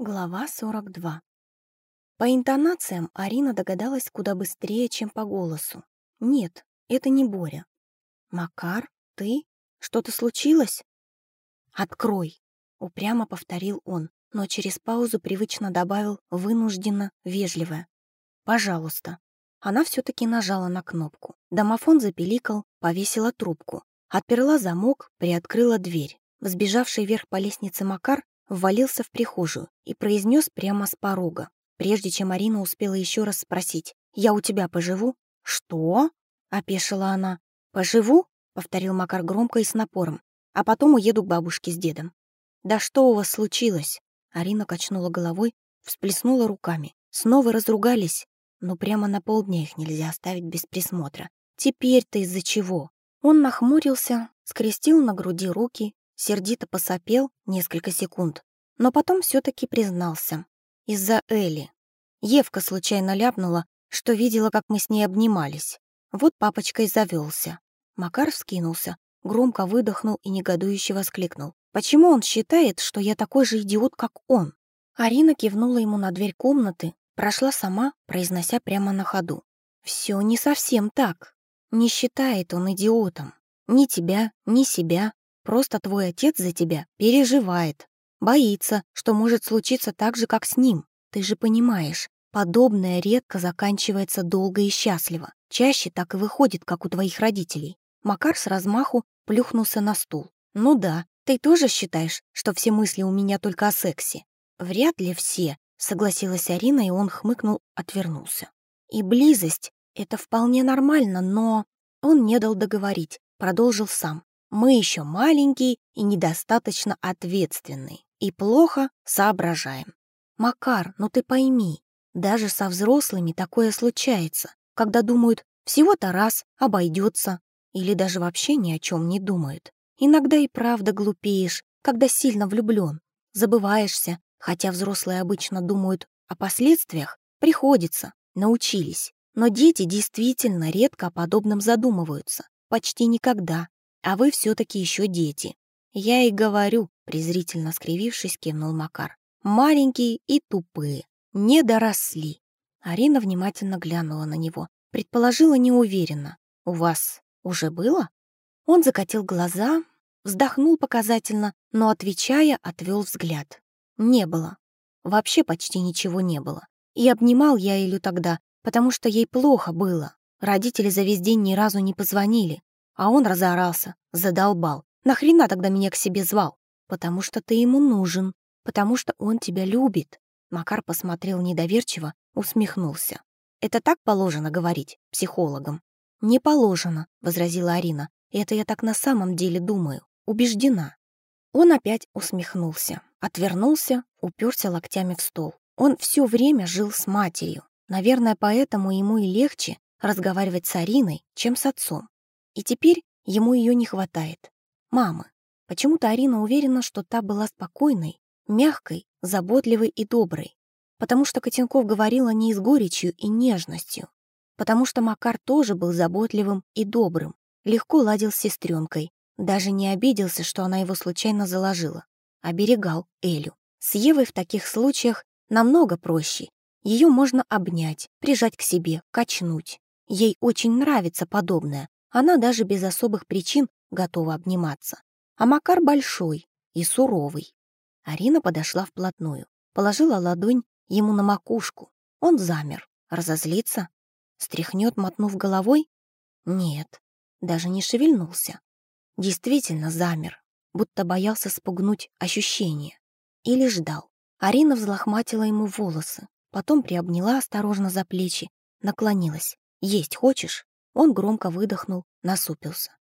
Глава 42. По интонациям Арина догадалась куда быстрее, чем по голосу. Нет, это не Боря. «Макар, ты? Что-то случилось?» «Открой!» — упрямо повторил он, но через паузу привычно добавил вынужденно вежливое. «Пожалуйста». Она все-таки нажала на кнопку. Домофон запеликал, повесила трубку. Отперла замок, приоткрыла дверь. Взбежавший вверх по лестнице Макар ввалился в прихожую и произнес прямо с порога, прежде чем Марина успела еще раз спросить, «Я у тебя поживу?» «Что?» — опешила она. «Поживу?» — повторил Макар громко и с напором. «А потом уеду к бабушке с дедом». «Да что у вас случилось?» Арина качнула головой, всплеснула руками. Снова разругались, но прямо на полдня их нельзя оставить без присмотра. «Теперь-то из-за чего?» Он нахмурился, скрестил на груди руки сердито посопел несколько секунд, но потом все таки признался. Из-за Эли. Евка случайно ляпнула, что видела, как мы с ней обнимались. Вот папочка и завелся. Макар вскинулся, громко выдохнул и негодующе воскликнул. «Почему он считает, что я такой же идиот, как он?» Арина кивнула ему на дверь комнаты, прошла сама, произнося прямо на ходу. «Все не совсем так. Не считает он идиотом. Ни тебя, ни себя, Просто твой отец за тебя переживает. Боится, что может случиться так же, как с ним. Ты же понимаешь, подобное редко заканчивается долго и счастливо. Чаще так и выходит, как у твоих родителей. Макар с размаху плюхнулся на стул. «Ну да, ты тоже считаешь, что все мысли у меня только о сексе?» «Вряд ли все», — согласилась Арина, и он хмыкнул, отвернулся. «И близость — это вполне нормально, но...» Он не дал договорить, продолжил сам. Мы еще маленькие и недостаточно ответственные, и плохо соображаем. Макар, ну ты пойми, даже со взрослыми такое случается, когда думают, всего-то раз обойдется, или даже вообще ни о чем не думают. Иногда и правда глупеешь, когда сильно влюблен, забываешься, хотя взрослые обычно думают о последствиях, приходится, научились. Но дети действительно редко о подобном задумываются, почти никогда. А вы все-таки еще дети. Я и говорю, презрительно скривившись, кивнул Макар. Маленькие и тупые. Не доросли. Арина внимательно глянула на него. Предположила неуверенно. «У вас уже было?» Он закатил глаза, вздохнул показательно, но, отвечая, отвел взгляд. «Не было. Вообще почти ничего не было. И обнимал я Илю тогда, потому что ей плохо было. Родители за весь день ни разу не позвонили. А он разорался, задолбал. Нахрена тогда меня к себе звал? Потому что ты ему нужен, потому что он тебя любит. Макар посмотрел недоверчиво, усмехнулся. Это так положено говорить психологам? Не положено, возразила Арина. Это я так на самом деле думаю, убеждена. Он опять усмехнулся, отвернулся, уперся локтями в стол. Он все время жил с матерью. Наверное, поэтому ему и легче разговаривать с Ариной, чем с отцом. И теперь ему ее не хватает. Мамы. Почему-то Арина уверена, что та была спокойной, мягкой, заботливой и доброй. Потому что Котенков говорила не с горечью и нежностью. Потому что Макар тоже был заботливым и добрым, легко ладил с сестренкой, даже не обиделся, что она его случайно заложила. Оберегал Элю. С Евой в таких случаях намного проще. Ее можно обнять, прижать к себе, качнуть. Ей очень нравится подобное, она даже без особых причин готова обниматься. А Макар большой и суровый. Арина подошла вплотную, положила ладонь ему на макушку. Он замер. Разозлится? Стряхнет, мотнув головой? Нет, даже не шевельнулся. Действительно замер, будто боялся спугнуть ощущение. Или ждал. Арина взлохматила ему волосы, потом приобняла осторожно за плечи, наклонилась. «Есть хочешь?» Он громко выдохнул, насупился.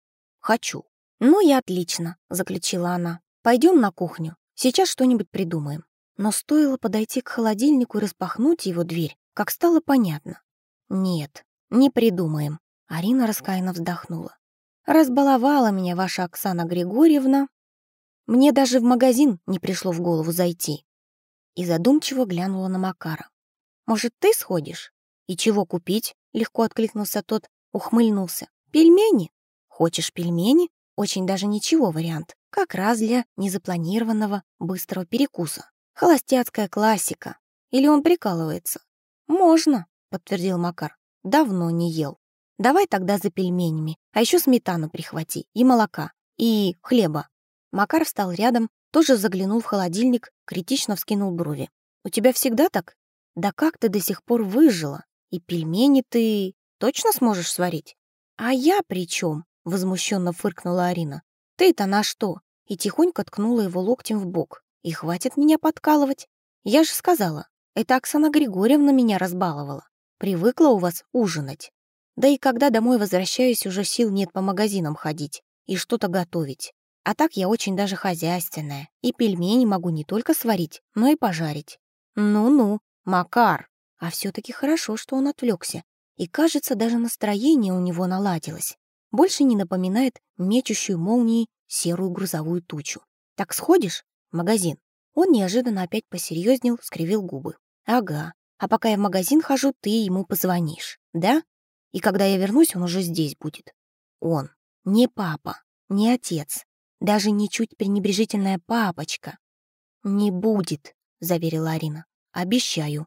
«Хочу». «Ну и отлично», — заключила она. «Пойдем на кухню. Сейчас что-нибудь придумаем». Но стоило подойти к холодильнику и распахнуть его дверь, как стало понятно. «Нет, не придумаем», — Арина раскаянно вздохнула. «Разбаловала меня ваша Оксана Григорьевна. Мне даже в магазин не пришло в голову зайти». И задумчиво глянула на Макара. «Может, ты сходишь?» «И чего купить?» — легко откликнулся тот, Ухмыльнулся. «Пельмени? Хочешь пельмени? Очень даже ничего вариант. Как раз для незапланированного быстрого перекуса. Холостяцкая классика. Или он прикалывается? Можно, подтвердил Макар. Давно не ел. Давай тогда за пельменями, а еще сметану прихвати и молока, и хлеба. Макар встал рядом, тоже заглянул в холодильник, критично вскинул брови. «У тебя всегда так? Да как ты до сих пор выжила? И пельмени ты точно сможешь сварить?» «А я при чем? возмущенно фыркнула Арина. «Ты-то на что?» И тихонько ткнула его локтем в бок. «И хватит меня подкалывать. Я же сказала, это Оксана Григорьевна меня разбаловала. Привыкла у вас ужинать. Да и когда домой возвращаюсь, уже сил нет по магазинам ходить и что-то готовить. А так я очень даже хозяйственная, и пельмени могу не только сварить, но и пожарить. Ну-ну, Макар. А все таки хорошо, что он отвлекся. И, кажется, даже настроение у него наладилось. Больше не напоминает мечущую молнией серую грузовую тучу. «Так сходишь? Магазин?» Он неожиданно опять посерьезнел, скривил губы. «Ага. А пока я в магазин хожу, ты ему позвонишь, да? И когда я вернусь, он уже здесь будет. Он. Не папа, не отец, даже не чуть пренебрежительная папочка. «Не будет», — заверила Арина. «Обещаю.